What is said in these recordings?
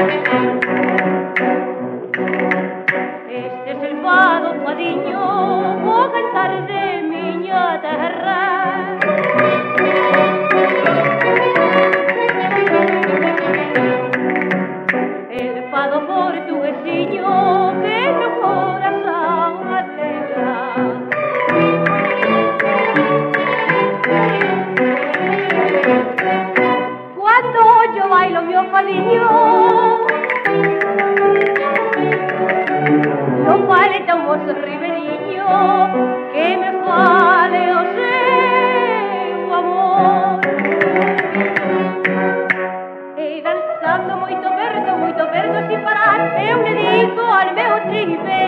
Este es el fado fadiño, voy a cantar de miña terra. El fado portuguesinho que no corazón alegra. Cuando yo bailo mi fadinho vos ribeiño que me fale o seu amor. E danzando moito verde, moito verde sin parar. Eu me digo al meu chipe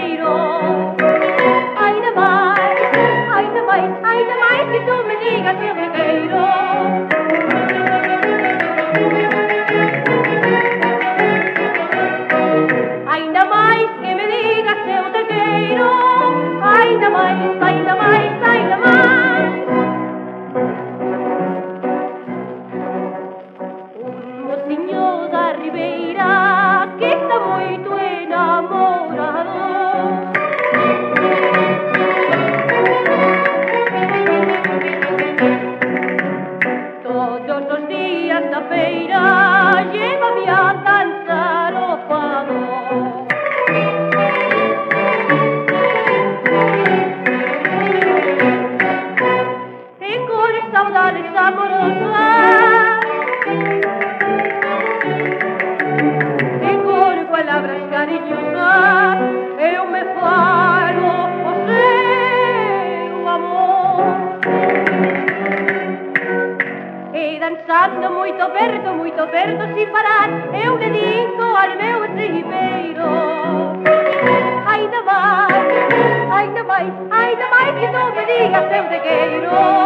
Oliveira, que está muy Estando moito perto, moito perto, sin parar Eu dedico ao meu ribeiro Ainda máis, ainda máis, ainda máis Que non me digas eu de gueiro